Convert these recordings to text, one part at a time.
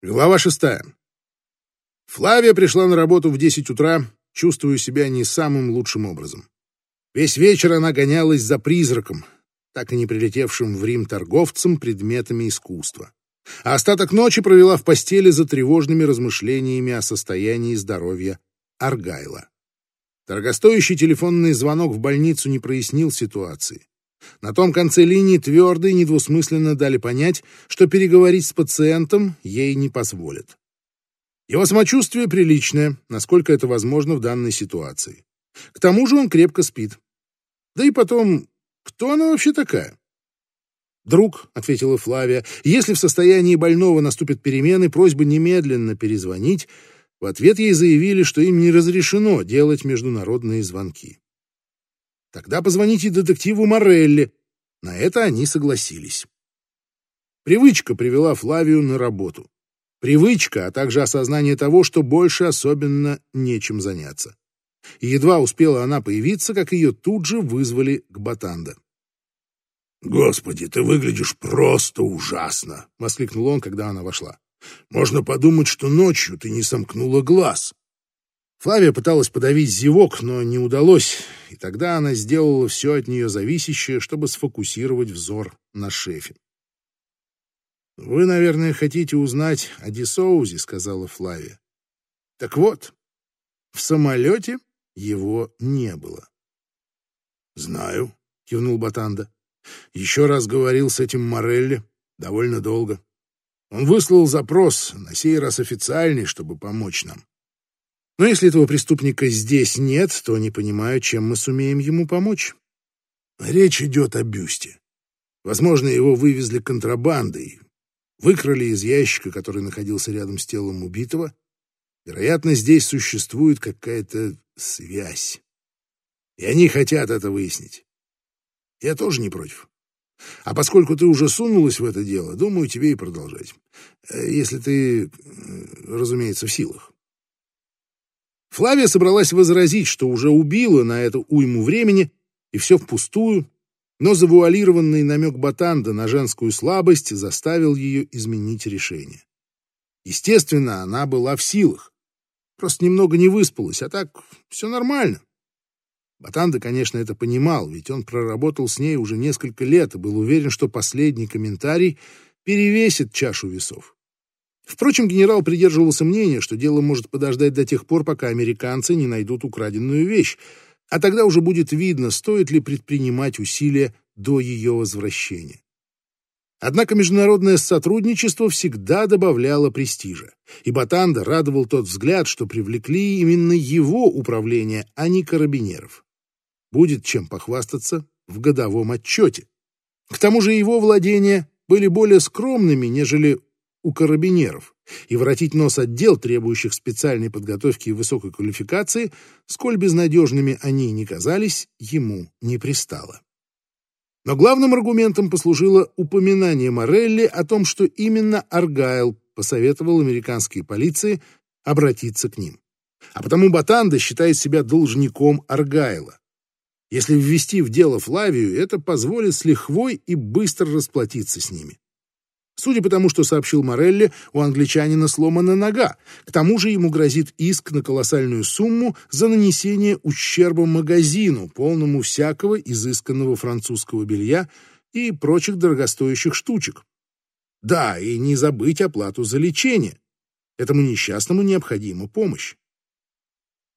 Глава шестая. Флавия пришла на работу в 10 утра, чувствуя себя не самым лучшим образом. Весь вечер она гонялась за призраком, так и не прилетевшим в Рим торговцем предметами искусства. А остаток ночи провела в постели за тревожными размышлениями о состоянии здоровья Аргайла. Дорогостоящий телефонный звонок в больницу не прояснил ситуации. На том конце линии твердо и недвусмысленно дали понять, что переговорить с пациентом ей не позволят. Его самочувствие приличное, насколько это возможно в данной ситуации. К тому же он крепко спит. Да и потом, кто она вообще такая? «Друг», — ответила Флавия, — «если в состоянии больного наступят перемены, просьба немедленно перезвонить». В ответ ей заявили, что им не разрешено делать международные звонки. Тогда позвоните детективу Морелли. На это они согласились. Привычка привела Флавию на работу. Привычка, а также осознание того, что больше особенно нечем заняться. Едва успела она появиться, как ее тут же вызвали к Батанда. «Господи, ты выглядишь просто ужасно!» — воскликнул он, когда она вошла. «Можно подумать, что ночью ты не сомкнула глаз». Флавия пыталась подавить зевок, но не удалось, и тогда она сделала все от нее зависящее, чтобы сфокусировать взор на шефе. «Вы, наверное, хотите узнать о Дисоузе», — сказала Флавия. «Так вот, в самолете его не было». «Знаю», — кивнул Батанда. «Еще раз говорил с этим Морелли довольно долго. Он выслал запрос, на сей раз официальный, чтобы помочь нам. Но если этого преступника здесь нет, то не понимаю, чем мы сумеем ему помочь. Речь идет о бюсте. Возможно, его вывезли контрабандой, выкрали из ящика, который находился рядом с телом убитого. Вероятно, здесь существует какая-то связь. И они хотят это выяснить. Я тоже не против. А поскольку ты уже сунулась в это дело, думаю, тебе и продолжать. Э, если ты, разумеется, в силах. Флавия собралась возразить, что уже убила на эту уйму времени, и все впустую, но завуалированный намек Батанда на женскую слабость заставил ее изменить решение. Естественно, она была в силах. Просто немного не выспалась, а так все нормально. Батанда, конечно, это понимал, ведь он проработал с ней уже несколько лет и был уверен, что последний комментарий перевесит чашу весов. Впрочем, генерал придерживался мнения, что дело может подождать до тех пор, пока американцы не найдут украденную вещь, а тогда уже будет видно, стоит ли предпринимать усилия до ее возвращения. Однако международное сотрудничество всегда добавляло престижа, и Батанда радовал тот взгляд, что привлекли именно его управление, а не карабинеров. Будет чем похвастаться в годовом отчете. К тому же его владения были более скромными, нежели у карабинеров, и воротить нос отдел, требующих специальной подготовки и высокой квалификации, сколь безнадежными они ни казались, ему не пристало. Но главным аргументом послужило упоминание Морелли о том, что именно Аргайл посоветовал американской полиции обратиться к ним. А потому Батанда считает себя должником Аргайла. Если ввести в дело Флавию, это позволит с лихвой и быстро расплатиться с ними. Судя по тому, что сообщил Морелли, у англичанина сломана нога. К тому же ему грозит иск на колоссальную сумму за нанесение ущерба магазину, полному всякого изысканного французского белья и прочих дорогостоящих штучек. Да, и не забыть оплату за лечение. Этому несчастному необходима помощь.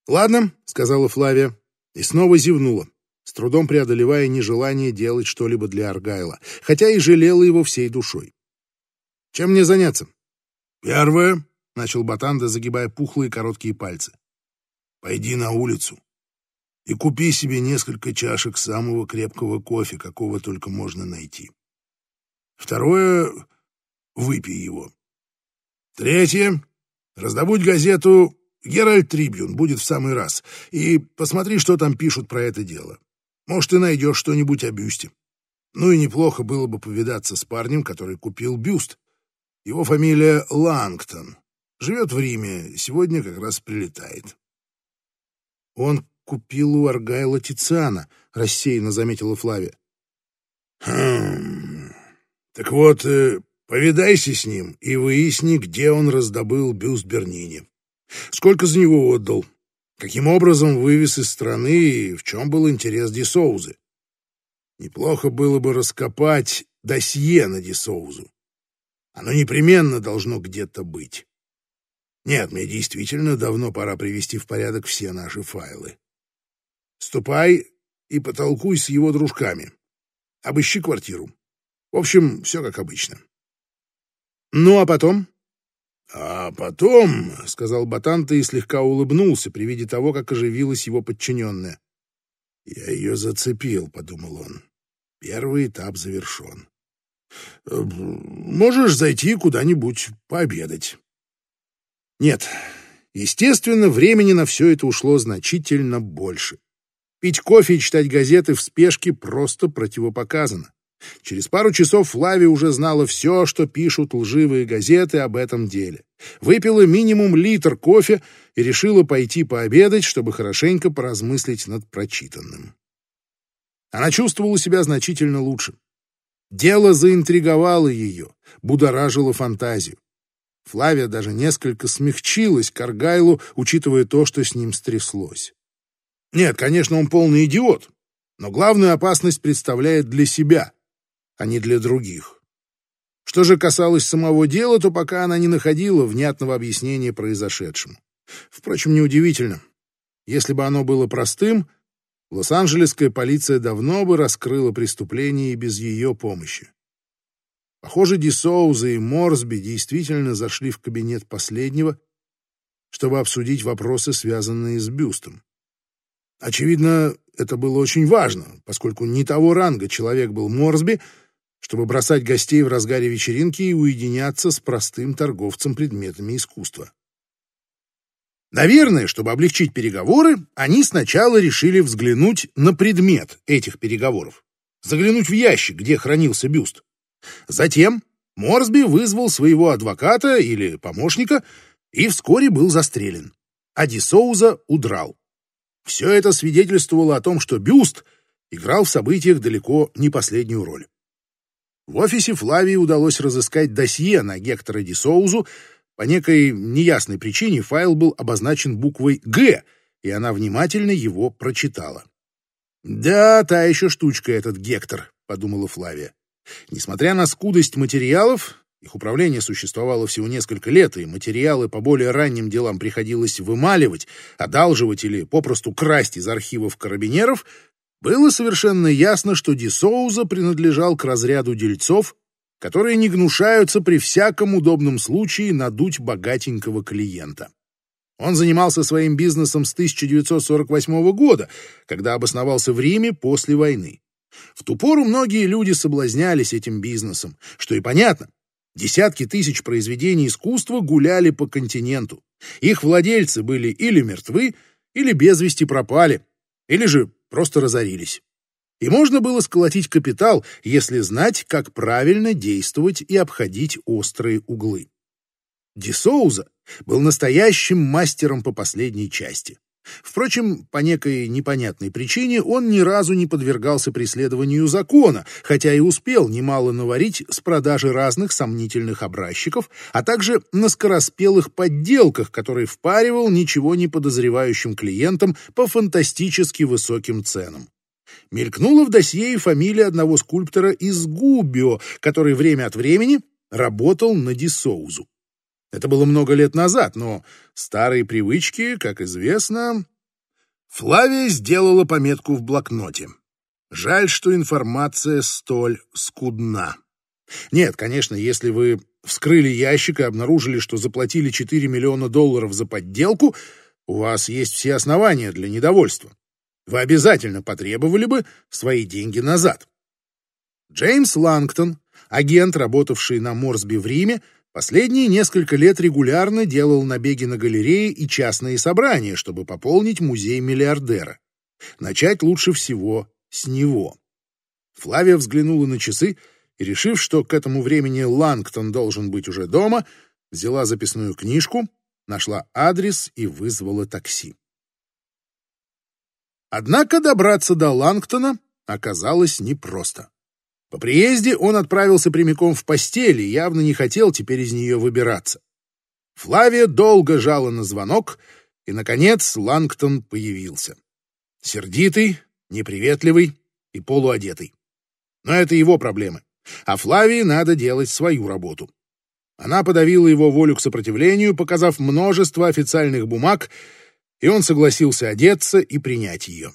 «Ладно», — сказала Флавия, и снова зевнула, с трудом преодолевая нежелание делать что-либо для Аргайла, хотя и жалела его всей душой. Чем мне заняться? Первое, начал Батанда, загибая пухлые короткие пальцы. Пойди на улицу и купи себе несколько чашек самого крепкого кофе, какого только можно найти. Второе — выпей его. Третье — раздобудь газету «Геральт Трибюн», будет в самый раз, и посмотри, что там пишут про это дело. Может, ты найдешь что-нибудь о бюсте. Ну и неплохо было бы повидаться с парнем, который купил бюст. Его фамилия Лангтон. Живет в Риме, сегодня как раз прилетает. Он купил у Аргайла Тициана, рассеянно заметила Флавия. Хм. Так вот, э, Повидайся с ним и выясни, где он раздобыл бюст Бернини. Сколько за него отдал? Каким образом вывез из страны и в чем был интерес Дисоузы? Неплохо было бы раскопать досье на Дисоузу. Оно непременно должно где-то быть. Нет, мне действительно давно пора привести в порядок все наши файлы. Ступай и потолкуй с его дружками. Обыщи квартиру. В общем, все как обычно. Ну, а потом? А потом, — сказал Батанта и слегка улыбнулся при виде того, как оживилась его подчиненная. Я ее зацепил, — подумал он. Первый этап завершен. Э, можешь зайти куда-нибудь пообедать. Нет, естественно, времени на все это ушло значительно больше. Пить кофе и читать газеты в спешке просто противопоказано. Через пару часов Флави уже знала все, что пишут лживые газеты об этом деле. Выпила минимум литр кофе и решила пойти пообедать, чтобы хорошенько поразмыслить над прочитанным. Она чувствовала себя значительно лучше. Дело заинтриговало ее, будоражило фантазию. Флавия даже несколько смягчилась к Аргайлу, учитывая то, что с ним стряслось. Нет, конечно, он полный идиот, но главную опасность представляет для себя, а не для других. Что же касалось самого дела, то пока она не находила внятного объяснения произошедшему. Впрочем, неудивительно. Если бы оно было простым, Лос-Анджелесская полиция давно бы раскрыла преступление и без ее помощи. Похоже, Дисоуза и Морсби действительно зашли в кабинет последнего, чтобы обсудить вопросы, связанные с бюстом. Очевидно, это было очень важно, поскольку не того ранга человек был Морсби, чтобы бросать гостей в разгаре вечеринки и уединяться с простым торговцем предметами искусства. Наверное, чтобы облегчить переговоры, они сначала решили взглянуть на предмет этих переговоров, заглянуть в ящик, где хранился бюст. Затем Морсби вызвал своего адвоката или помощника и вскоре был застрелен, а Дисоуза удрал. Все это свидетельствовало о том, что бюст играл в событиях далеко не последнюю роль. В офисе Флавии удалось разыскать досье на Гектора Дисоузу. По некой неясной причине файл был обозначен буквой «Г», и она внимательно его прочитала. «Да, та еще штучка этот Гектор», — подумала Флавия. Несмотря на скудость материалов, их управление существовало всего несколько лет, и материалы по более ранним делам приходилось вымаливать, одалживать или попросту красть из архивов карабинеров, было совершенно ясно, что Ди Соуза принадлежал к разряду дельцов, которые не гнушаются при всяком удобном случае надуть богатенького клиента. Он занимался своим бизнесом с 1948 года, когда обосновался в Риме после войны. В ту пору многие люди соблазнялись этим бизнесом, что и понятно. Десятки тысяч произведений искусства гуляли по континенту. Их владельцы были или мертвы, или без вести пропали, или же просто разорились. И можно было сколотить капитал, если знать, как правильно действовать и обходить острые углы. Дисоуза был настоящим мастером по последней части. Впрочем, по некой непонятной причине он ни разу не подвергался преследованию закона, хотя и успел немало наварить с продажи разных сомнительных образчиков, а также на скороспелых подделках, которые впаривал ничего не подозревающим клиентам по фантастически высоким ценам. Мелькнула в досье и фамилия одного скульптора из Губио, который время от времени работал на Дисоузу. Это было много лет назад, но старые привычки, как известно... Флавия сделала пометку в блокноте. Жаль, что информация столь скудна. Нет, конечно, если вы вскрыли ящик и обнаружили, что заплатили 4 миллиона долларов за подделку, у вас есть все основания для недовольства. Вы обязательно потребовали бы свои деньги назад. Джеймс Лангтон, агент, работавший на Морсби в Риме, Последние несколько лет регулярно делал набеги на галереи и частные собрания, чтобы пополнить музей миллиардера. Начать лучше всего с него. Флавия взглянула на часы и, решив, что к этому времени Лангтон должен быть уже дома, взяла записную книжку, нашла адрес и вызвала такси. Однако добраться до Лангтона оказалось непросто. По приезде он отправился прямиком в постель и явно не хотел теперь из нее выбираться. Флавия долго жала на звонок, и, наконец, Лангтон появился. Сердитый, неприветливый и полуодетый. Но это его проблемы. А Флавии надо делать свою работу. Она подавила его волю к сопротивлению, показав множество официальных бумаг, и он согласился одеться и принять ее.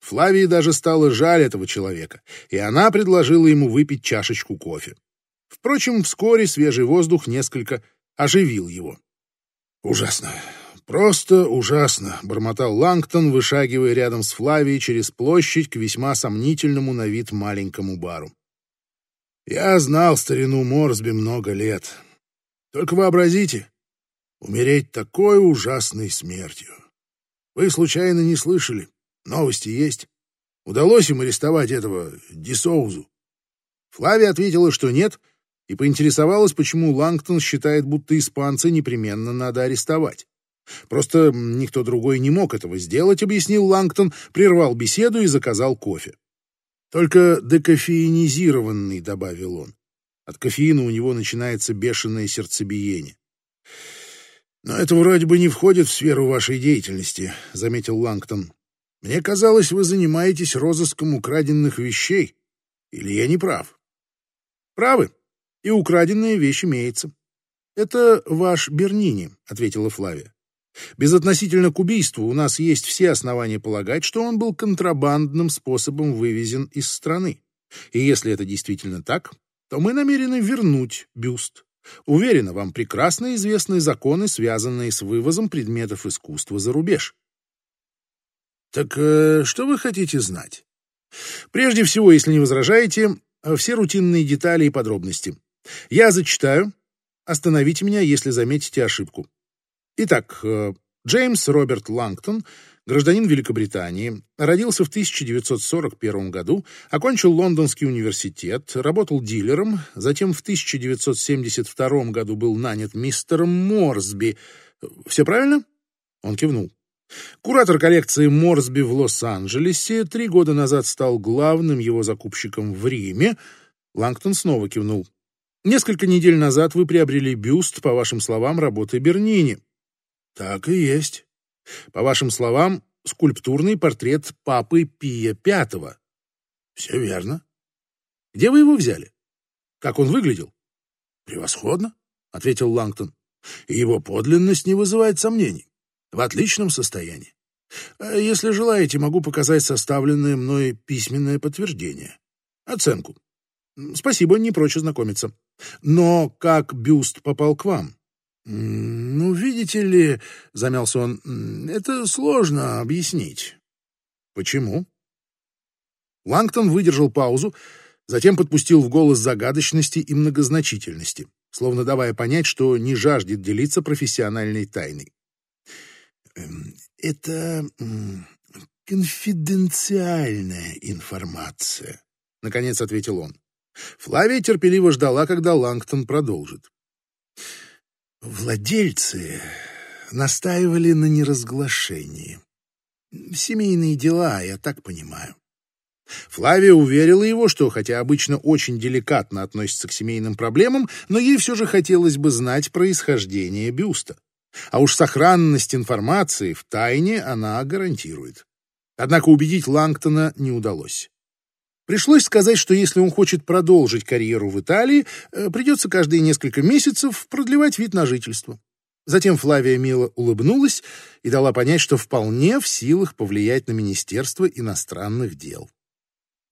Флавии даже стало жаль этого человека, и она предложила ему выпить чашечку кофе. Впрочем, вскоре свежий воздух несколько оживил его. «Ужасно, просто ужасно», — бормотал Лангтон, вышагивая рядом с Флавией через площадь к весьма сомнительному на вид маленькому бару. «Я знал старину Морсби много лет. Только вообразите, умереть такой ужасной смертью. Вы случайно не слышали? Новости есть? Удалось им арестовать этого Дисоузу?» Флавия ответила, что нет, и поинтересовалась, почему Лангтон считает, будто испанца непременно надо арестовать. Просто никто другой не мог этого сделать, объяснил Лангтон, прервал беседу и заказал кофе. Только декофеинизированный, добавил он. От кофеина у него начинается бешеное сердцебиение. «Но это вроде бы не входит в сферу вашей деятельности», — заметил Лангтон. «Мне казалось, вы занимаетесь розыском украденных вещей. Или я не прав?» «Правы. И украденная вещь имеется». «Это ваш Бернини», — ответила Флавия. Безотносительно к убийству у нас есть все основания полагать, что он был контрабандным способом вывезен из страны. И если это действительно так, то мы намерены вернуть бюст. Уверена, вам прекрасно известны законы, связанные с вывозом предметов искусства за рубеж. Так э, что вы хотите знать? Прежде всего, если не возражаете, все рутинные детали и подробности. Я зачитаю. Остановите меня, если заметите ошибку. Итак, э, Джеймс Роберт Лангтон, гражданин Великобритании, родился в 1941 году, окончил Лондонский университет, работал дилером, затем в 1972 году был нанят мистером Морсби. Все правильно? Он кивнул. Куратор коллекции Морсби в Лос-Анджелесе три года назад стал главным его закупщиком в Риме. Лангтон снова кивнул. Несколько недель назад вы приобрели бюст, по вашим словам, работы Бернини. Так и есть. По вашим словам, скульптурный портрет папы Пия Пятого. Все верно. Где вы его взяли? Как он выглядел? Превосходно, ответил Лангтон. И его подлинность не вызывает сомнений. В отличном состоянии. А если желаете, могу показать составленное мной письменное подтверждение. Оценку. Спасибо, не прочь ознакомиться. Но как бюст попал к вам? «Ну, видите ли, — замялся он, — это сложно объяснить». «Почему?» Лангтон выдержал паузу, затем подпустил в голос загадочности и многозначительности, словно давая понять, что не жаждет делиться профессиональной тайной. «Эм, «Это конфиденциальная информация», — наконец ответил он. Флавия терпеливо ждала, когда Лангтон продолжит. Владельцы настаивали на неразглашении. Семейные дела, я так понимаю. Флавия уверила его, что, хотя обычно очень деликатно относится к семейным проблемам, но ей все же хотелось бы знать происхождение бюста. А уж сохранность информации в тайне она гарантирует. Однако убедить Лангтона не удалось. Пришлось сказать, что если он хочет продолжить карьеру в Италии, э, придется каждые несколько месяцев продлевать вид на жительство. Затем Флавия мило улыбнулась и дала понять, что вполне в силах повлиять на Министерство иностранных дел.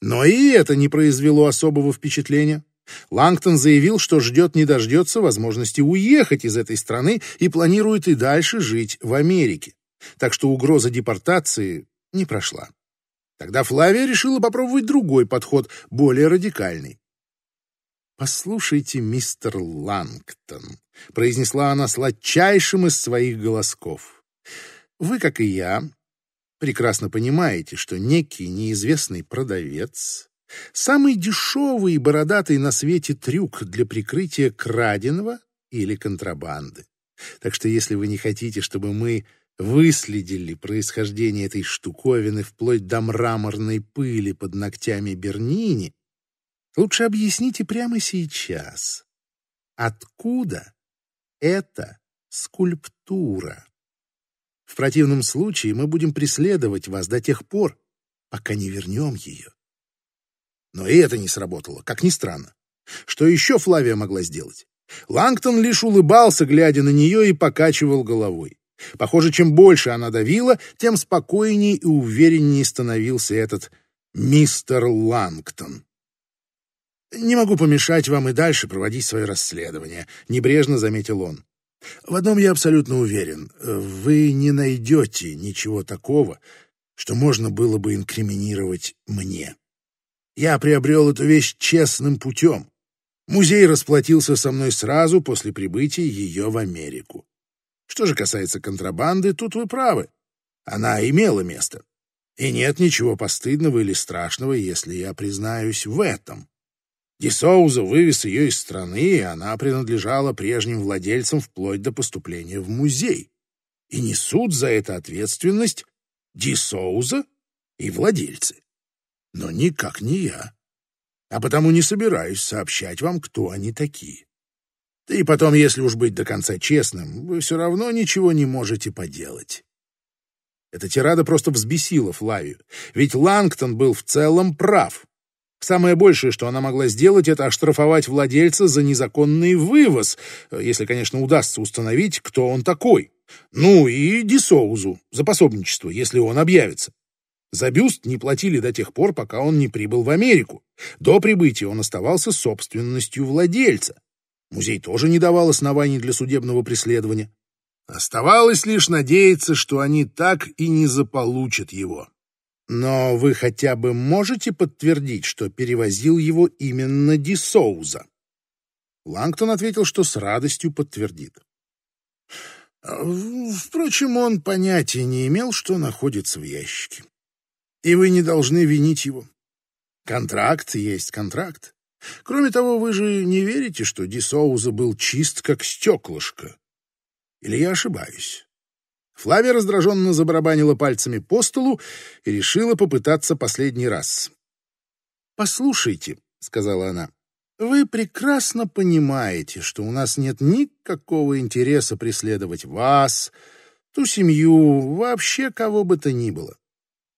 Но и это не произвело особого впечатления. Лангтон заявил, что ждет не дождется возможности уехать из этой страны и планирует и дальше жить в Америке. Так что угроза депортации не прошла. Тогда Флавия решила попробовать другой подход, более радикальный. «Послушайте, мистер Лангтон», — произнесла она сладчайшим из своих голосков. «Вы, как и я, прекрасно понимаете, что некий неизвестный продавец — самый дешевый и бородатый на свете трюк для прикрытия краденого или контрабанды. Так что если вы не хотите, чтобы мы выследили происхождение этой штуковины вплоть до мраморной пыли под ногтями Бернини, Лучше объясните прямо сейчас, откуда эта скульптура? В противном случае мы будем преследовать вас до тех пор, пока не вернем ее. Но и это не сработало, как ни странно. Что еще Флавия могла сделать? Лангтон лишь улыбался, глядя на нее, и покачивал головой. Похоже, чем больше она давила, тем спокойнее и увереннее становился этот мистер Лангтон. «Не могу помешать вам и дальше проводить свое расследование», — небрежно заметил он. «В одном я абсолютно уверен. Вы не найдете ничего такого, что можно было бы инкриминировать мне. Я приобрел эту вещь честным путем. Музей расплатился со мной сразу после прибытия ее в Америку. Что же касается контрабанды, тут вы правы. Она имела место. И нет ничего постыдного или страшного, если я признаюсь в этом. Дисоуза вывез ее из страны, и она принадлежала прежним владельцам вплоть до поступления в музей. И несут за это ответственность Дисоуза и владельцы. Но никак не я а потому не собираюсь сообщать вам, кто они такие. Да и потом, если уж быть до конца честным, вы все равно ничего не можете поделать. Эта тирада просто взбесила Флавию, ведь Лангтон был в целом прав. Самое большее, что она могла сделать, это оштрафовать владельца за незаконный вывоз, если, конечно, удастся установить, кто он такой. Ну и Дисоузу за пособничество, если он объявится. За бюст не платили до тех пор, пока он не прибыл в Америку. До прибытия он оставался собственностью владельца. Музей тоже не давал оснований для судебного преследования. Оставалось лишь надеяться, что они так и не заполучат его. Но вы хотя бы можете подтвердить, что перевозил его именно Ди Соуза? Лангтон ответил, что с радостью подтвердит. Впрочем, он понятия не имел, что находится в ящике и вы не должны винить его. Контракт есть контракт. Кроме того, вы же не верите, что Ди был чист, как стеклышко. Или я ошибаюсь? Флавия раздраженно забарабанила пальцами по столу и решила попытаться последний раз. «Послушайте», — сказала она, — «вы прекрасно понимаете, что у нас нет никакого интереса преследовать вас, ту семью, вообще кого бы то ни было.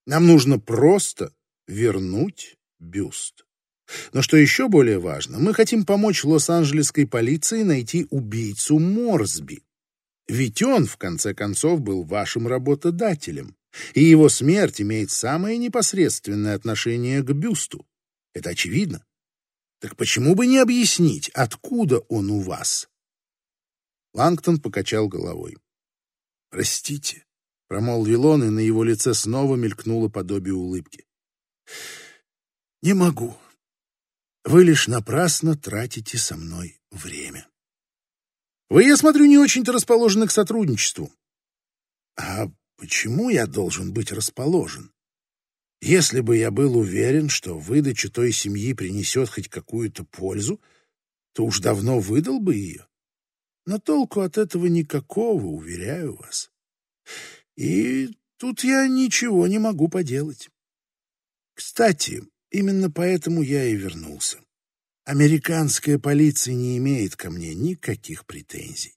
Нам нужно просто вернуть бюст. Но что еще более важно, мы хотим помочь Лос-Анджелесской полиции найти убийцу Морсби. Ведь он, в конце концов, был вашим работодателем, и его смерть имеет самое непосредственное отношение к бюсту. Это очевидно. Так почему бы не объяснить, откуда он у вас? Лангтон покачал головой. Простите, Промолвил он, и на его лице снова мелькнуло подобие улыбки. «Не могу. Вы лишь напрасно тратите со мной время. Вы, я смотрю, не очень-то расположены к сотрудничеству. А почему я должен быть расположен? Если бы я был уверен, что выдача той семьи принесет хоть какую-то пользу, то уж давно выдал бы ее. Но толку от этого никакого, уверяю вас. И тут я ничего не могу поделать. Кстати, именно поэтому я и вернулся. Американская полиция не имеет ко мне никаких претензий.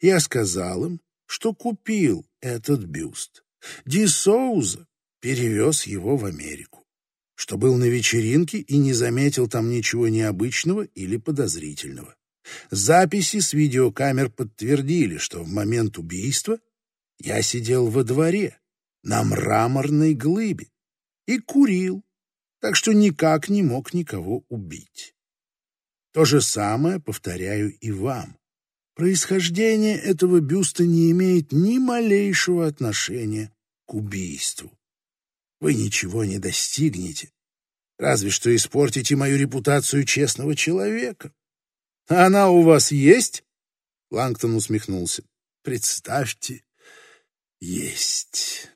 Я сказал им, что купил этот бюст. Ди Соуза перевез его в Америку, что был на вечеринке и не заметил там ничего необычного или подозрительного. Записи с видеокамер подтвердили, что в момент убийства я сидел во дворе, на мраморной глыбе, и курил, так что никак не мог никого убить. То же самое повторяю и вам. Происхождение этого бюста не имеет ни малейшего отношения к убийству. Вы ничего не достигнете, разве что испортите мою репутацию честного человека. А она у вас есть? Лангтон усмехнулся. Представьте, есть.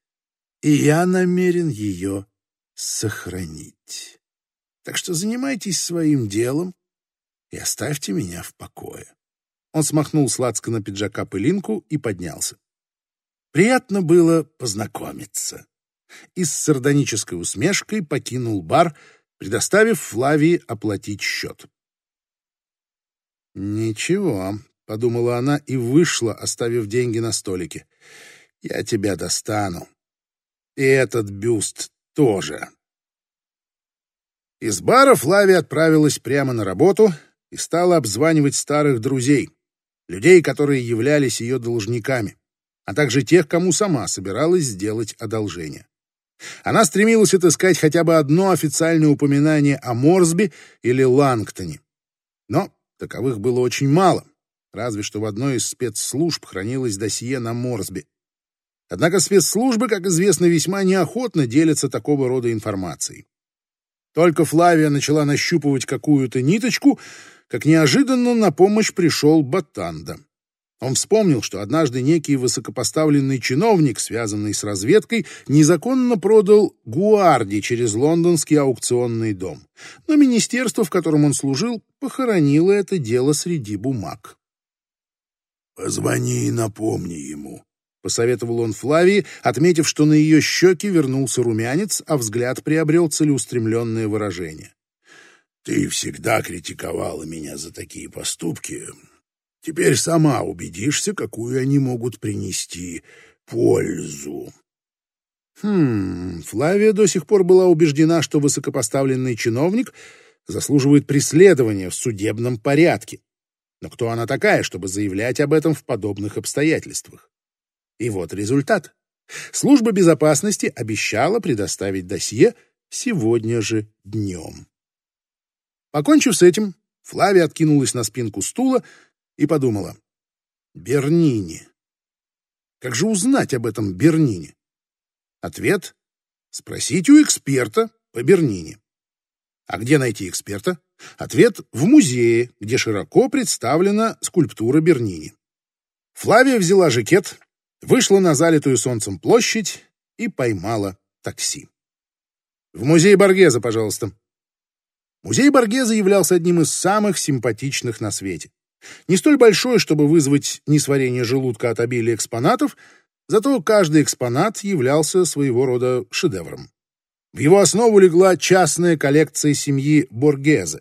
И я намерен ее сохранить. Так что занимайтесь своим делом и оставьте меня в покое. Он смахнул сладко на пиджака пылинку и поднялся. Приятно было познакомиться. И с сардонической усмешкой покинул бар, предоставив Флавии оплатить счет. «Ничего», — подумала она и вышла, оставив деньги на столике. «Я тебя достану. И этот бюст тоже». Из бара Флавия отправилась прямо на работу и стала обзванивать старых друзей, людей, которые являлись ее должниками, а также тех, кому сама собиралась сделать одолжение. Она стремилась отыскать хотя бы одно официальное упоминание о Морсби или Лангтоне. Но таковых было очень мало, разве что в одной из спецслужб хранилось досье на Морсби. Однако спецслужбы, как известно, весьма неохотно делятся такого рода информацией. Только Флавия начала нащупывать какую-то ниточку, как неожиданно на помощь пришел Батанда. Он вспомнил, что однажды некий высокопоставленный чиновник, связанный с разведкой, незаконно продал Гуарди через лондонский аукционный дом. Но министерство, в котором он служил, похоронило это дело среди бумаг. «Позвони и напомни ему», — посоветовал он Флавии, отметив, что на ее щеке вернулся румянец, а взгляд приобрел целеустремленное выражение. «Ты всегда критиковала меня за такие поступки, Теперь сама убедишься, какую они могут принести пользу. Хм, Флавия до сих пор была убеждена, что высокопоставленный чиновник заслуживает преследования в судебном порядке. Но кто она такая, чтобы заявлять об этом в подобных обстоятельствах? И вот результат. Служба безопасности обещала предоставить досье сегодня же днем. Покончив с этим, Флавия откинулась на спинку стула и подумала. Бернини. Как же узнать об этом Бернине? Ответ — спросить у эксперта по Бернине. А где найти эксперта? Ответ — в музее, где широко представлена скульптура Бернини. Флавия взяла жакет, вышла на залитую солнцем площадь и поймала такси. «В музей Боргеза, пожалуйста». Музей Боргеза являлся одним из самых симпатичных на свете. Не столь большой, чтобы вызвать несварение желудка от обилия экспонатов, зато каждый экспонат являлся своего рода шедевром. В его основу легла частная коллекция семьи Боргезе,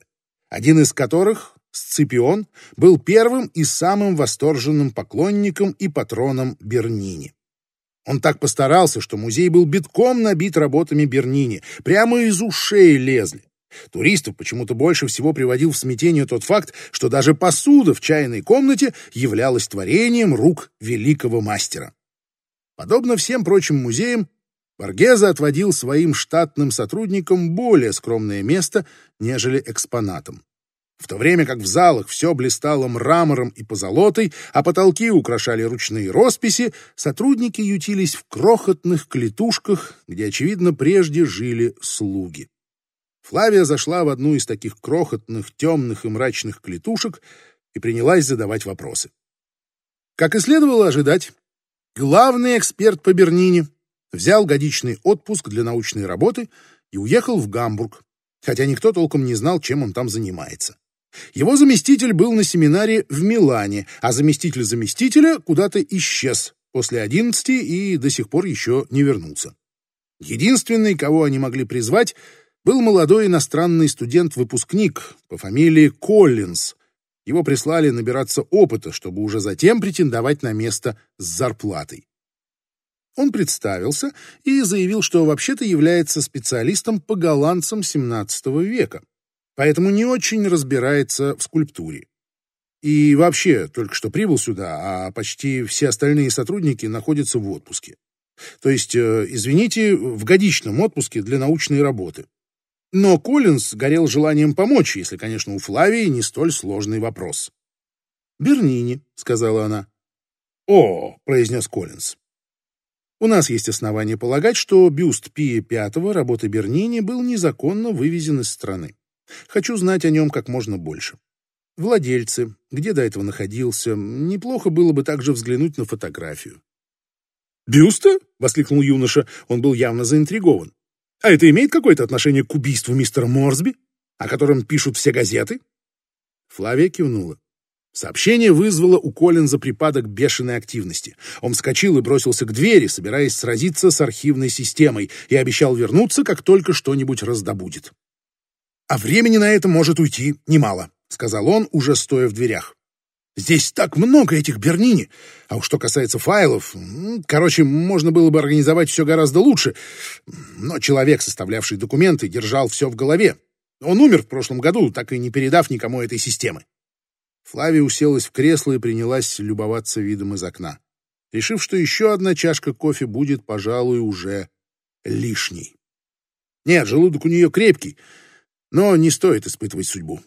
один из которых, Сципион, был первым и самым восторженным поклонником и патроном Бернини. Он так постарался, что музей был битком набит работами Бернини, прямо из ушей лезли. Туристов почему-то больше всего приводил в смятение тот факт, что даже посуда в чайной комнате являлась творением рук великого мастера. Подобно всем прочим музеям, Боргеза отводил своим штатным сотрудникам более скромное место, нежели экспонатам. В то время как в залах все блистало мрамором и позолотой, а потолки украшали ручные росписи, сотрудники ютились в крохотных клетушках, где, очевидно, прежде жили слуги. Флавия зашла в одну из таких крохотных, темных и мрачных клетушек и принялась задавать вопросы. Как и следовало ожидать, главный эксперт по Бернине взял годичный отпуск для научной работы и уехал в Гамбург, хотя никто толком не знал, чем он там занимается. Его заместитель был на семинаре в Милане, а заместитель заместителя куда-то исчез после одиннадцати и до сих пор еще не вернулся. Единственный, кого они могли призвать — был молодой иностранный студент-выпускник по фамилии Коллинз. Его прислали набираться опыта, чтобы уже затем претендовать на место с зарплатой. Он представился и заявил, что вообще-то является специалистом по голландцам XVII века, поэтому не очень разбирается в скульптуре. И вообще только что прибыл сюда, а почти все остальные сотрудники находятся в отпуске. То есть, э, извините, в годичном отпуске для научной работы. Но Коллинз горел желанием помочь, если, конечно, у Флавии не столь сложный вопрос. «Бернини», — сказала она. «О», — произнес Коллинз. «У нас есть основания полагать, что бюст Пия V работы Бернини был незаконно вывезен из страны. Хочу знать о нем как можно больше. Владельцы, где до этого находился, неплохо было бы также взглянуть на фотографию». «Бюста?» — воскликнул юноша, он был явно заинтригован. А это имеет какое-то отношение к убийству мистера Морсби, о котором пишут все газеты?» Флавия кивнула. Сообщение вызвало у Коллинза припадок бешеной активности. Он вскочил и бросился к двери, собираясь сразиться с архивной системой, и обещал вернуться, как только что-нибудь раздобудет. А времени на это может уйти немало, сказал он, уже стоя в дверях. Здесь так много этих Бернини. А уж что касается файлов, короче, можно было бы организовать все гораздо лучше. Но человек, составлявший документы, держал все в голове. Он умер в прошлом году, так и не передав никому этой системы. Флавия уселась в кресло и принялась любоваться видом из окна, решив, что еще одна чашка кофе будет, пожалуй, уже лишней. Нет, желудок у нее крепкий, но не стоит испытывать судьбу.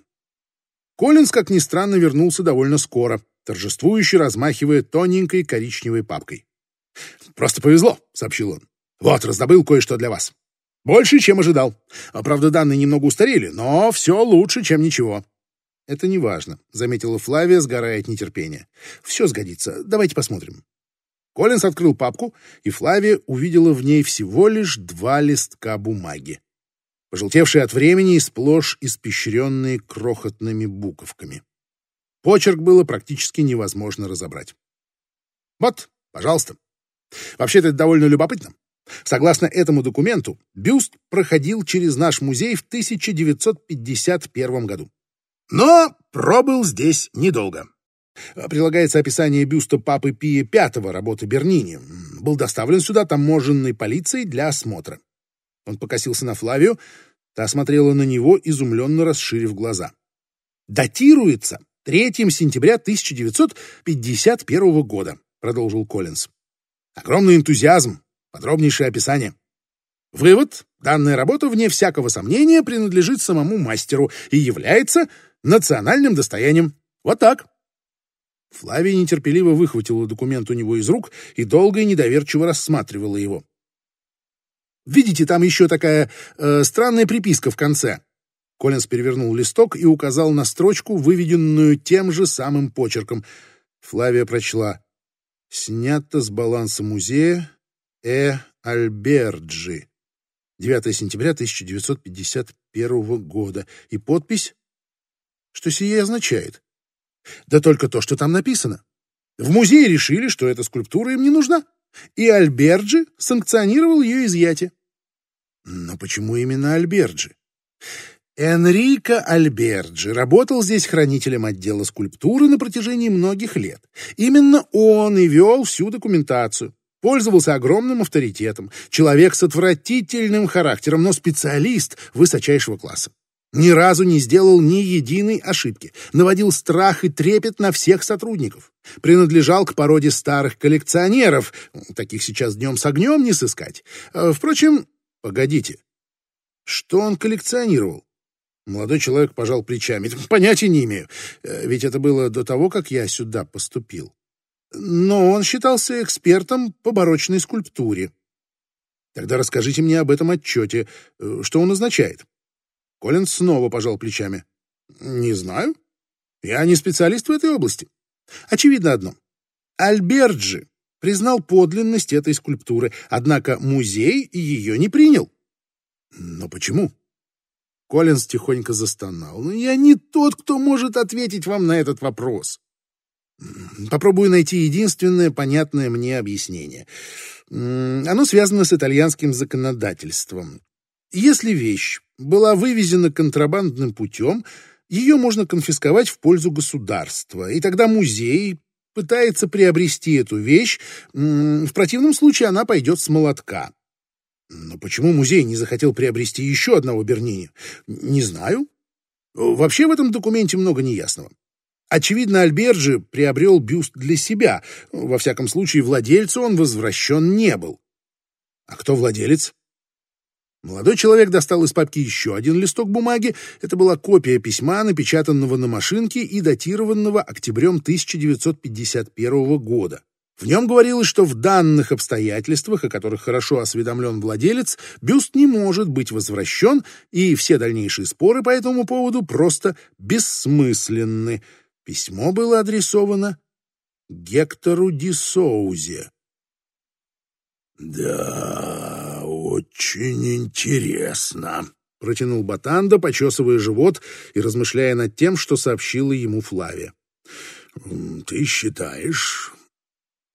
Коллинз, как ни странно, вернулся довольно скоро, торжествующе размахивая тоненькой коричневой папкой. «Просто повезло», — сообщил он. «Вот, раздобыл кое-что для вас. Больше, чем ожидал. А, правда, данные немного устарели, но все лучше, чем ничего». «Это не важно», — заметила Флавия, сгорая от нетерпения. «Все сгодится. Давайте посмотрим». Коллинз открыл папку, и Флавия увидела в ней всего лишь два листка бумаги пожелтевшие от времени и сплошь испещренные крохотными буковками. Почерк было практически невозможно разобрать. Вот, пожалуйста. Вообще-то это довольно любопытно. Согласно этому документу, бюст проходил через наш музей в 1951 году. Но пробыл здесь недолго. Прилагается описание бюста папы Пия V работы Бернини. Был доставлен сюда таможенной полицией для осмотра. Он покосился на Флавию, та смотрела на него, изумленно расширив глаза. «Датируется 3 сентября 1951 года», — продолжил Коллинз. «Огромный энтузиазм, подробнейшее описание. Вывод — данная работа, вне всякого сомнения, принадлежит самому мастеру и является национальным достоянием. Вот так». Флавия нетерпеливо выхватила документ у него из рук и долго и недоверчиво рассматривала его. Видите, там еще такая э, странная приписка в конце. Коллинз перевернул листок и указал на строчку, выведенную тем же самым почерком. Флавия прочла. «Снято с баланса музея Э. Альберджи. 9 сентября 1951 года. И подпись? Что сие означает? Да только то, что там написано. В музее решили, что эта скульптура им не нужна и Альберджи санкционировал ее изъятие. Но почему именно Альберджи? Энрико Альберджи работал здесь хранителем отдела скульптуры на протяжении многих лет. Именно он и вел всю документацию. Пользовался огромным авторитетом. Человек с отвратительным характером, но специалист высочайшего класса. Ни разу не сделал ни единой ошибки. Наводил страх и трепет на всех сотрудников. Принадлежал к породе старых коллекционеров. Таких сейчас днем с огнем не сыскать. А, впрочем, погодите. Что он коллекционировал? Молодой человек пожал плечами. Понятия не имею. Э, ведь это было до того, как я сюда поступил. Но он считался экспертом по барочной скульптуре. Тогда расскажите мне об этом отчете. Э, что он означает? Колин снова пожал плечами. «Не знаю. Я не специалист в этой области. Очевидно одно. Альберджи признал подлинность этой скульптуры, однако музей ее не принял. Но почему? Коллинз тихонько застонал. «Ну, я не тот, кто может ответить вам на этот вопрос. Попробую найти единственное понятное мне объяснение. Оно связано с итальянским законодательством. Если вещь была вывезена контрабандным путем, ее можно конфисковать в пользу государства, и тогда музей пытается приобрести эту вещь, в противном случае она пойдет с молотка. Но почему музей не захотел приобрести еще одного Бернини? Не знаю. Вообще в этом документе много неясного. Очевидно, Альберджи приобрел бюст для себя. Во всяком случае, владельцу он возвращен не был. А кто владелец? Молодой человек достал из папки еще один листок бумаги. Это была копия письма, напечатанного на машинке и датированного октябрем 1951 года. В нем говорилось, что в данных обстоятельствах, о которых хорошо осведомлен владелец, бюст не может быть возвращен, и все дальнейшие споры по этому поводу просто бессмысленны. Письмо было адресовано Гектору Дисоузе. «Да, очень интересно», — протянул Батанда, почесывая живот и размышляя над тем, что сообщила ему Флавия. «Ты считаешь,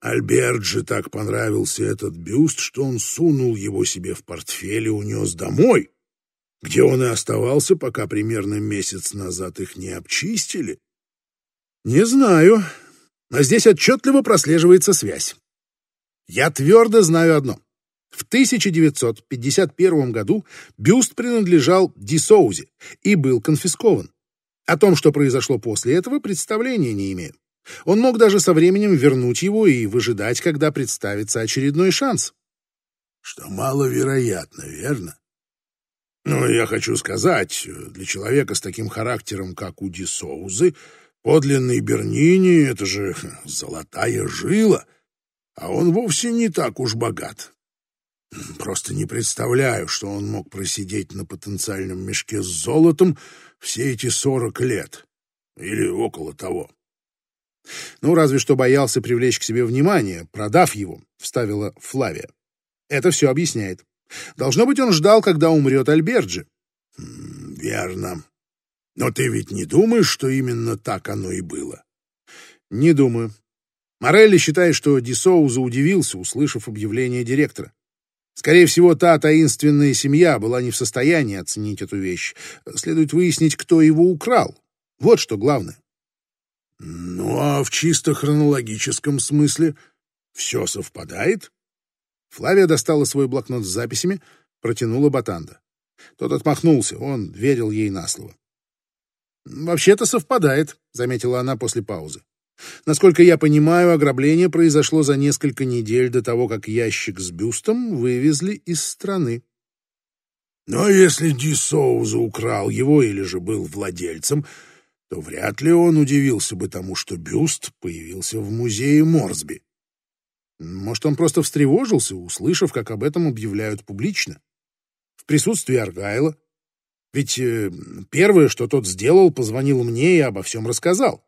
Альберт так понравился этот бюст, что он сунул его себе в портфель и унес домой?» где он и оставался, пока примерно месяц назад их не обчистили. Не знаю, но здесь отчетливо прослеживается связь. Я твердо знаю одно. В 1951 году бюст принадлежал Дисоузе и был конфискован. О том, что произошло после этого, представления не имею. Он мог даже со временем вернуть его и выжидать, когда представится очередной шанс. Что маловероятно, верно? Ну, я хочу сказать, для человека с таким характером, как у Дисоузы, подлинный Бернини — это же золотая жила, а он вовсе не так уж богат. Просто не представляю, что он мог просидеть на потенциальном мешке с золотом все эти сорок лет. Или около того. Ну, разве что боялся привлечь к себе внимание, продав его, вставила Флавия. Это все объясняет. Должно быть, он ждал, когда умрет Альберджи. Верно. Но ты ведь не думаешь, что именно так оно и было? Не думаю. Морелли считает, что Дисоуза удивился, услышав объявление директора. Скорее всего, та таинственная семья была не в состоянии оценить эту вещь. Следует выяснить, кто его украл. Вот что главное. Ну, а в чисто хронологическом смысле все совпадает? Флавия достала свой блокнот с записями, протянула Батанда. Тот отмахнулся, он верил ей на слово. «Вообще-то совпадает», — заметила она после паузы. Насколько я понимаю, ограбление произошло за несколько недель до того, как ящик с бюстом вывезли из страны. Но если Ди Соуза украл его или же был владельцем, то вряд ли он удивился бы тому, что бюст появился в музее Морсби. Может, он просто встревожился, услышав, как об этом объявляют публично. В присутствии Аргайла. Ведь э, первое, что тот сделал, позвонил мне и обо всем рассказал.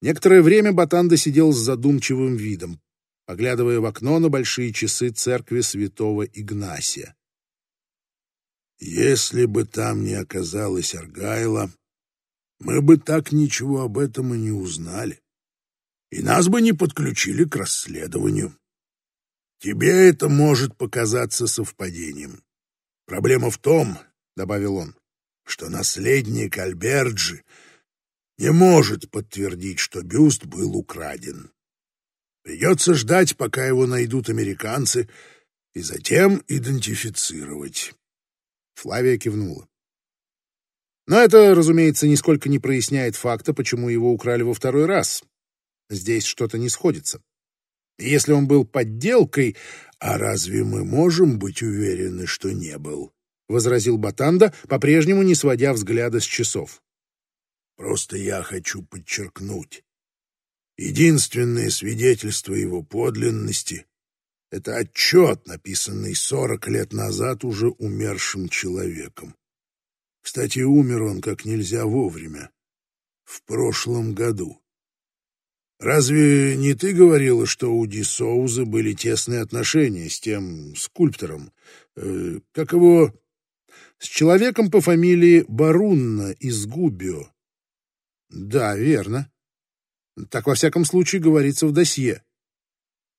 Некоторое время Батанда сидел с задумчивым видом, поглядывая в окно на большие часы церкви святого Игнасия. «Если бы там не оказалось Аргайла, мы бы так ничего об этом и не узнали, и нас бы не подключили к расследованию. Тебе это может показаться совпадением. Проблема в том, — добавил он, — что наследник Альберджи — не может подтвердить, что бюст был украден. Придется ждать, пока его найдут американцы, и затем идентифицировать. Флавия кивнула. Но это, разумеется, нисколько не проясняет факта, почему его украли во второй раз. Здесь что-то не сходится. Если он был подделкой, а разве мы можем быть уверены, что не был? — возразил Батанда, по-прежнему не сводя взгляда с часов. Просто я хочу подчеркнуть. Единственное свидетельство его подлинности — это отчет, написанный сорок лет назад уже умершим человеком. Кстати, умер он как нельзя вовремя, в прошлом году. Разве не ты говорила, что у Ди Соуза были тесные отношения с тем скульптором? Э, как его... С человеком по фамилии Барунна из Губио. Да, верно. Так, во всяком случае, говорится в досье.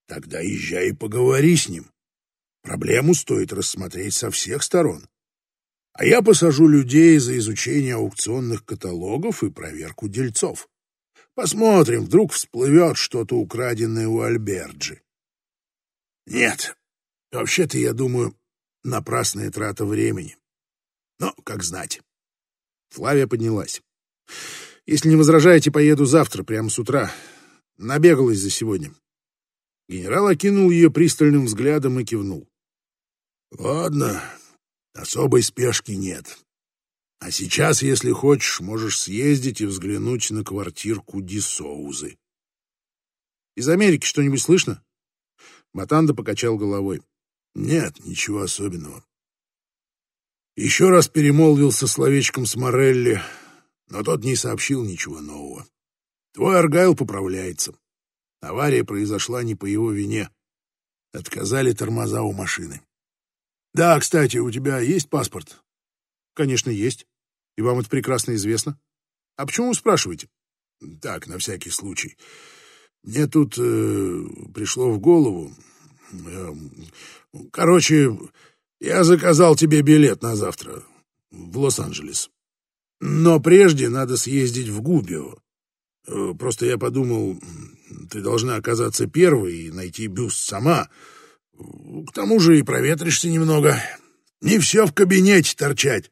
Тогда езжай и поговори с ним. Проблему стоит рассмотреть со всех сторон. А я посажу людей за изучение аукционных каталогов и проверку дельцов. Посмотрим, вдруг всплывет что-то украденное у Альберджи. Нет, вообще-то, я думаю, напрасная трата времени. Но, как знать. Флавия поднялась. Если не возражаете, поеду завтра, прямо с утра. Набегалась за сегодня. Генерал окинул ее пристальным взглядом и кивнул. Ладно, особой спешки нет. А сейчас, если хочешь, можешь съездить и взглянуть на квартирку Дисоузы. Из Америки что-нибудь слышно? Матанда покачал головой. Нет, ничего особенного. Еще раз перемолвился словечком с Морелли, но тот не сообщил ничего нового. Твой Аргайл поправляется. Авария произошла не по его вине. Отказали тормоза у машины. Да, кстати, у тебя есть паспорт? Конечно, есть. И вам это прекрасно известно. А почему вы спрашиваете? Так, на всякий случай. Мне тут э, пришло в голову... Э, короче, я заказал тебе билет на завтра. в Лос-Анджелес. Но прежде надо съездить в Губио. Э, просто я подумал, ты должна оказаться первой и найти бюст сама. К тому же и проветришься немного. Не все в кабинете торчать.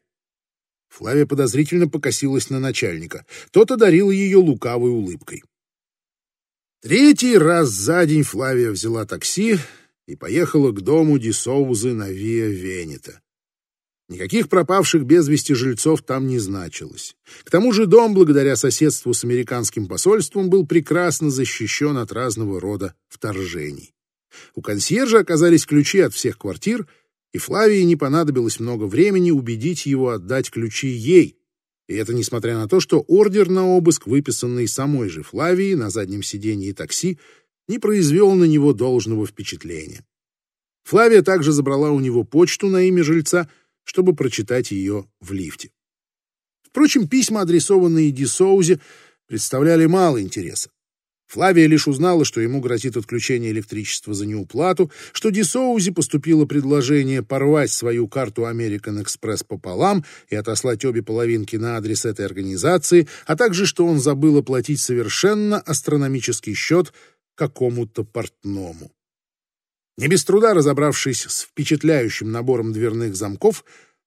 Флавия подозрительно покосилась на начальника. Тот одарил ее лукавой улыбкой. Третий раз за день Флавия взяла такси и поехала к дому Дисоузы на Виа Венета. Никаких пропавших без вести жильцов там не значилось. К тому же дом, благодаря соседству с американским посольством, был прекрасно защищен от разного рода вторжений. У консьержа оказались ключи от всех квартир, и Флавии не понадобилось много времени убедить его отдать ключи ей, и это несмотря на то, что ордер на обыск, выписанный самой же Флавией на заднем сидении такси, не произвел на него должного впечатления. Флавия также забрала у него почту на имя жильца — чтобы прочитать ее в лифте. Впрочем, письма, адресованные Ди Соузе, представляли мало интереса. Флавия лишь узнала, что ему грозит отключение электричества за неуплату, что Ди Соузе поступило предложение порвать свою карту American Express пополам и отослать обе половинки на адрес этой организации, а также что он забыл оплатить совершенно астрономический счет какому-то портному. Не без труда разобравшись с впечатляющим набором дверных замков,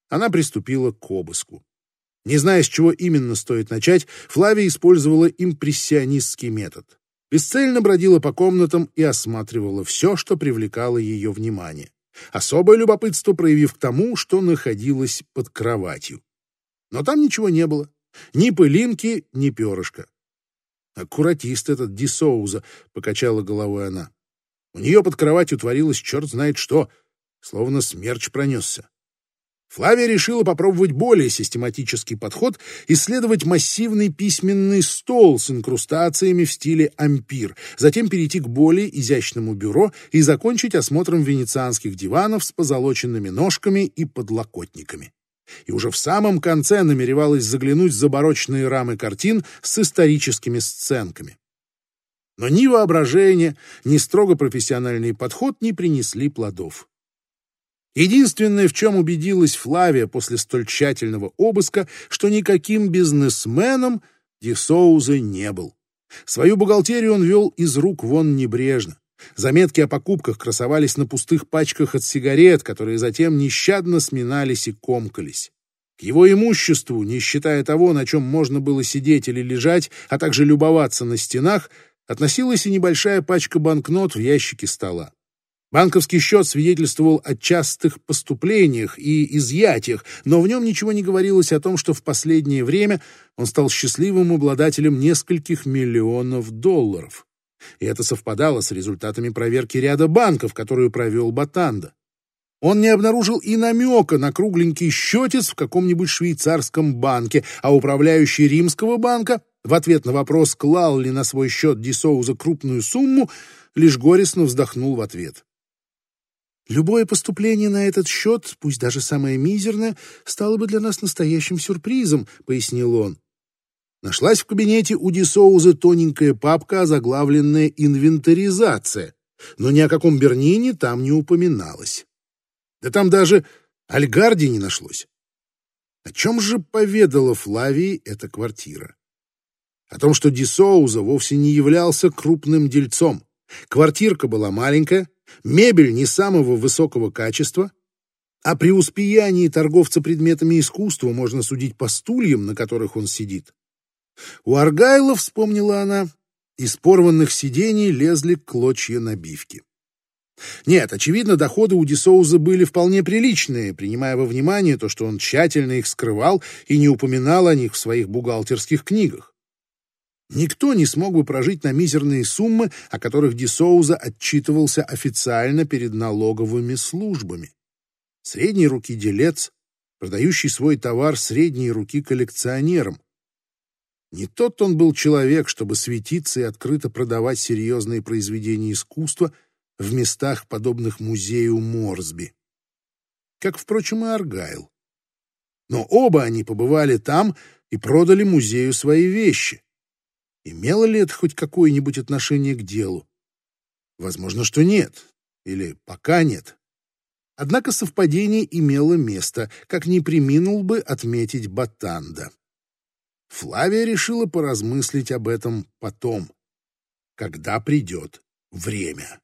она приступила к обыску. Не зная, с чего именно стоит начать, Флавия использовала импрессионистский метод. Бесцельно бродила по комнатам и осматривала все, что привлекало ее внимание. Особое любопытство проявив к тому, что находилось под кроватью. Но там ничего не было. Ни пылинки, ни перышка. «Аккуратист этот Дисоуза», — покачала головой она. У нее под кроватью творилось черт знает что, словно смерч пронесся. Флавия решила попробовать более систематический подход, исследовать массивный письменный стол с инкрустациями в стиле ампир, затем перейти к более изящному бюро и закончить осмотром венецианских диванов с позолоченными ножками и подлокотниками. И уже в самом конце намеревалась заглянуть за барочные рамы картин с историческими сценками. Но ни воображение, ни строго профессиональный подход не принесли плодов. Единственное, в чем убедилась Флавия после столь тщательного обыска, что никаким бизнесменом Дисоуза не был. Свою бухгалтерию он вел из рук вон небрежно. Заметки о покупках красовались на пустых пачках от сигарет, которые затем нещадно сминались и комкались. К его имуществу, не считая того, на чем можно было сидеть или лежать, а также любоваться на стенах, относилась и небольшая пачка банкнот в ящике стола. Банковский счет свидетельствовал о частых поступлениях и изъятиях, но в нем ничего не говорилось о том, что в последнее время он стал счастливым обладателем нескольких миллионов долларов. И это совпадало с результатами проверки ряда банков, которую провел Батанда. Он не обнаружил и намека на кругленький счетец в каком-нибудь швейцарском банке, а управляющий римского банка в ответ на вопрос, клал ли на свой счет Дисоуза крупную сумму, лишь горестно вздохнул в ответ. «Любое поступление на этот счет, пусть даже самое мизерное, стало бы для нас настоящим сюрпризом», — пояснил он. Нашлась в кабинете у Дисоуза тоненькая папка, озаглавленная «Инвентаризация», но ни о каком Бернине там не упоминалось. Да там даже Альгарди не нашлось. О чем же поведала Флавии эта квартира? О том, что Ди Соуза вовсе не являлся крупным дельцом. Квартирка была маленькая, мебель не самого высокого качества, а при успеянии торговца предметами искусства можно судить по стульям, на которых он сидит. У Аргайла, вспомнила она, из порванных сидений лезли клочья набивки. Нет, очевидно, доходы у Дисоуза были вполне приличные, принимая во внимание то, что он тщательно их скрывал и не упоминал о них в своих бухгалтерских книгах. Никто не смог бы прожить на мизерные суммы, о которых Дисоуза отчитывался официально перед налоговыми службами. Средней руки делец, продающий свой товар средней руки коллекционерам. Не тот он был человек, чтобы светиться и открыто продавать серьезные произведения искусства в местах, подобных музею Морсби. Как, впрочем, и Аргайл. Но оба они побывали там и продали музею свои вещи. Имело ли это хоть какое-нибудь отношение к делу? Возможно, что нет. Или пока нет. Однако совпадение имело место, как не приминул бы отметить Батанда. Флавия решила поразмыслить об этом потом, когда придет время.